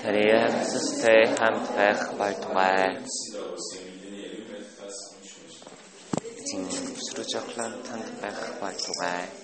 treze handwerkbouwt. Tien structurele handwerkbouwt.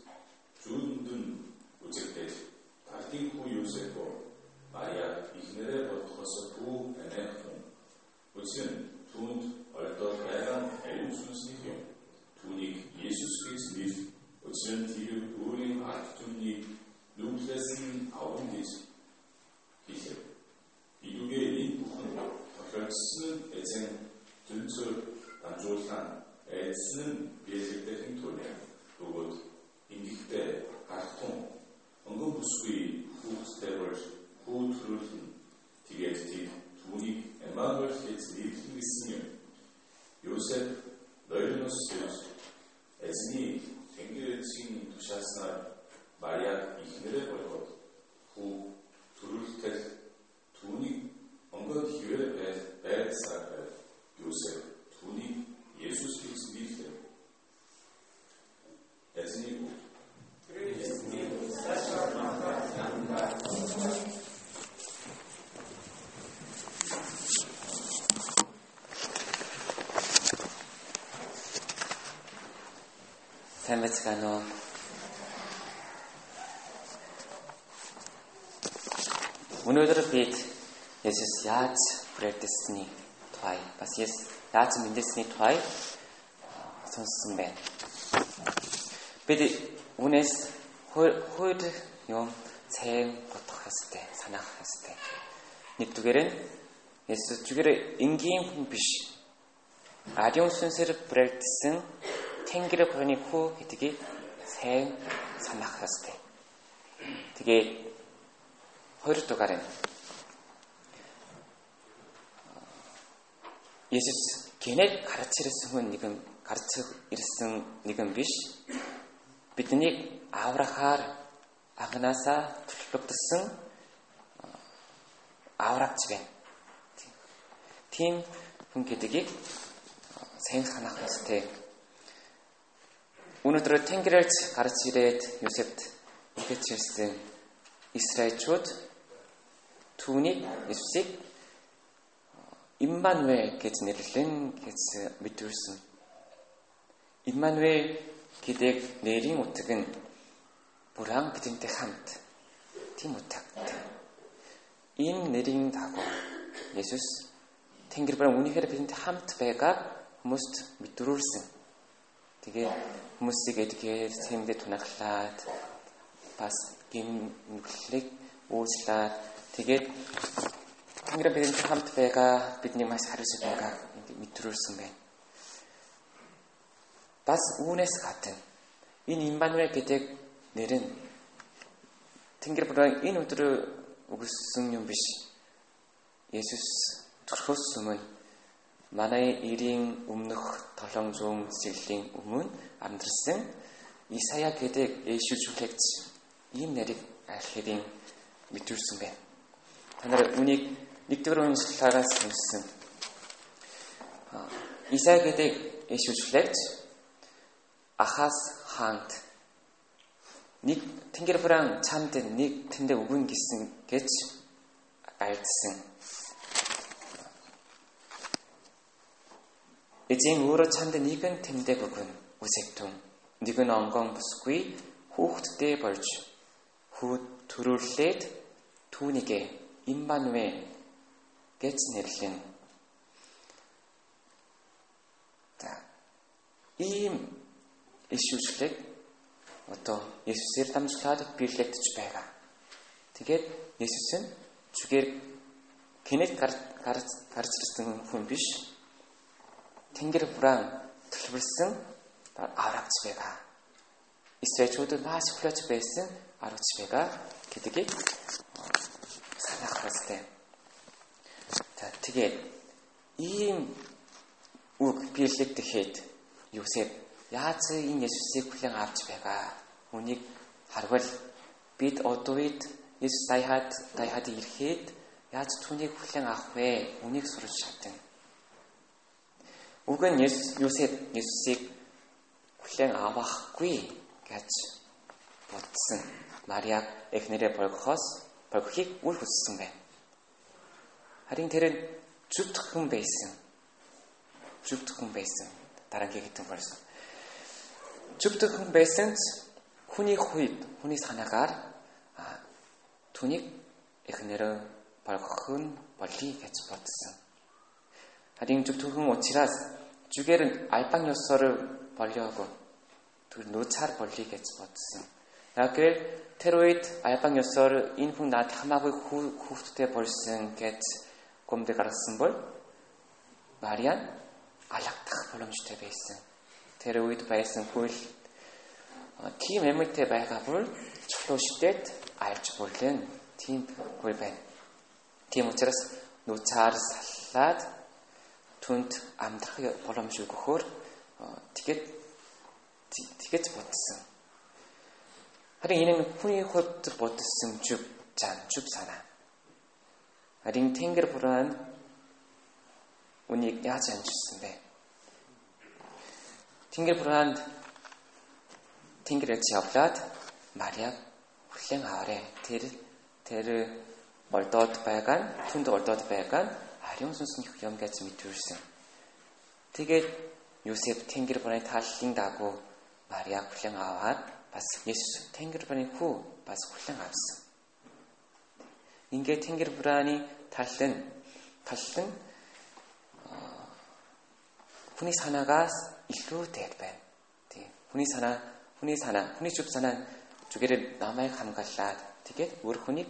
sweet. Сайн байцгаана уу? Өнөөдөр бид Есүс яаж хүрээдсэний тухай бас яаж мэндэлсний тухай сонссон байна. Бид үнээс хойд юм сайн бодох хэвээр санаах хэвээр. Нэгдүгээр нь Есүс зүгээр энгийн хүн биш. Ариун сүнсээр бүрэгдсэн Тэнгэр бурхны хүү гэдгийг сайн санах ёстой. Тэгээ хоёр дугаар нь Есүс генет гарч ирсэн хүн нэгэн гарч ирсэн нэгэн биш. Бидний аврахаар агнаасаа төлөвлөгдсөн аврагч байна. Тийм хүн гэдгийг сайн санах ёстой. Өнөөдөр Тэнгэрээс гарч ирээд Юсефт ихэвчлсэн Израильчууд түүний Иесусыг Иммануэль гэж нэрлэн гэж мэдүүлсэн. Иммануэль гэдэг нэрийн утга нь Бурхан бидэнтэй хамт. Тийм утгатай. Энэ нэрийн дагуу Есүс Тэнгэр бурхан үнэхээр бидэнтэй хамт байгааг хүмүүст мэдрүүлсэн. Тэгээ хүмүүсийг эдгээр тэмдээ тунаглаад бас гимнүглийг уучлаад тэгээд Тэнгэр бидэнтэй хамт байгаа бидний маш хариуцсан байгаа мэдрүүлсэн байна. Бас үүнээс гадна энэ Иммануэль гэдэг нэр нь Тэнгэр бүрэн энэ өдөр өгсөн юм биш. Есүс төрхөөс өмнө манай эрийн өмнөх 700 жилийн өмнө амьдарсан Исая гэдэг ээшүүлжүүлэгч ийм нарыг архивын мэдүүлсэн байна. Та нар үнийг нэгдүгээр уншлагаас сонссон. Исая гэдэг ээшүүлжүүлэгч Ахас хаанд нэг тэнгэр бүрэн чамд нэг тэндээ өгөн гисэн гэж айлдсан. Эзэн өөрөө чамд нэгэн тэмдэг өгнө. Үсэгтэн. Нэгэн онгон бүсгүй хүүхдтэй болж хүүд төрүүлээд түүнийгээ Иммануэ гэж нэрлэн. За. Ийм ишүүшлэг одоо Есүсээр дамжуулаад биелэгдэж байгаа. Тэгээд Есүс нь зүгээр кенет гарч гарч ирсэн хүн биш тэнгэр бүрэн төлөвлөсөн байгаа. Израильчуудад маш хүлээж байсан аврагч байгаа гэдгийг санах хэрэгтэй. За тэгээд ийм үг биелэгдэхэд Юсеф яаж энэ Есүсийг хүлээн авч байгаа? Үнийг харвал бид одоо үед Есүс дайхад дайхад ирэхэд яаж түүнийг хүлээн авах вэ? Үнийг сурч чадна. Уг нь Юсеф Есүсийг хүлээн авахгүй гэж бодсон. Мариаг эхнэрээ болгохоос болгохыг үл хүссэн байна. Харин тэр нь зүвдэх хүн байсан. Зүвдэх хүн байсан. Дараагийн хэдэн болсон. Зүвдэх хүн байсан ч хүний хувьд, хүний санаагаар түүнийг эхнэрээ болгох нь болий гэж бодсон. Харин зүвдэх хүн учраас зүгээр нь альбан ёсоор болиогүй. Тэр нөөцаар болий гэж бодсон. Тэгэхээр тэр үед альбан ёсоор энэ хүн над хамаагүй хүүхдтэй болсон гэж гомдыг гаргасан бол Мариан алагдах боломжтой байсан. Тэр үед байсан хөл тийм эмэгтэй байгаа бол чулууштэд альж бүрлэн тийм хөл байна. Тийм учраас нууцаар саллаад түнд амдрах боломж өгөхөөр тэгээд тэгээд бодсон. Харин энэ хүний хувьд бодсон зүг зан зүг санаа. Харин Тэнгэр бурхан үнийг яаж амжилсан бэ? Тэнгэр буранд Тэнгэрээс явлаад Мариаг хүлээн аваарэ. Тэр тэр ордоод байгаа нь түнд ордоод байгаа нь ариун сүнсний юм гэж мэдвэрсэн. Тэгээд Юсеф Тэнгэр бураны тааллын дагуу Мариаг хүлээн аваад бас Есүс Тэнгэр бураны хүү бас хүлээн авсан. Ингээ Тэнгэр бурааны талын талын хүний санаагаас илүүтэй байна. Тий. Хүний санаа, хүний санаа, хүний зүг санаа зүгээр намайг хамгаалаад тэгээд өөр хүнийг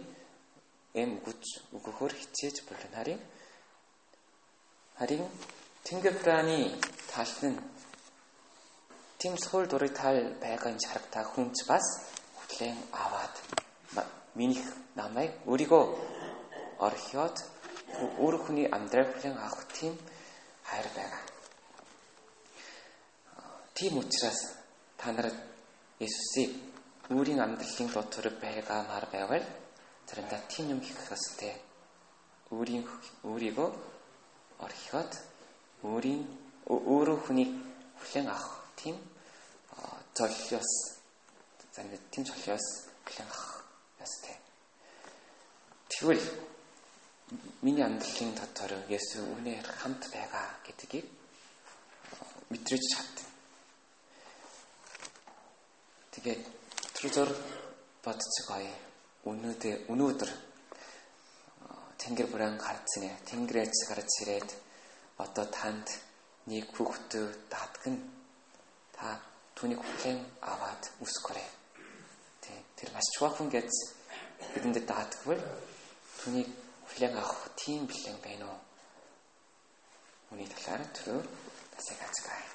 эм үгж өгөхөөр хичээж болно. Харин харин Тэнгэр бурааны талын тийм сул дурыг тал байгаа энэ чаргатай хүнч бас хүлээн аваад миний намайг өөрийгөө орхиод өөр хүний амьдрал хүлээн авах тийм хайр байгаа. Тийм учраас та нарт Иесусыг өөрийн амьдралын дотор байгаамаар байвал заримдаа тийм юм хийх хэвээр өөрийн өөрийгөө орхиод өөрийн өөрөө хүний хүлээн авах тийм золиос заримдаа тийм золиос хүлээн авах ястэй. Тэгвэл миний амьдралын дотор Есүс үнээр хамт байгаа гэдгийг мэдрэж чадсан. Тэгээд түрүүзөр бодцгоё. Өнөөдөр өнөөдөр Тэнгэр бүрэн гарцсан ээ. Тэнгэрээс гарч ирээд одоо танд нэг хүүхдээ даатган та түүнийг хүлээн аваад үсгээрэй. Тэр маш чухал гэж бидэнд даатгвал түүнийг хүлээн авах тийм бэлэн байна уу? Үний талаар түрүү тасаг хацгаая.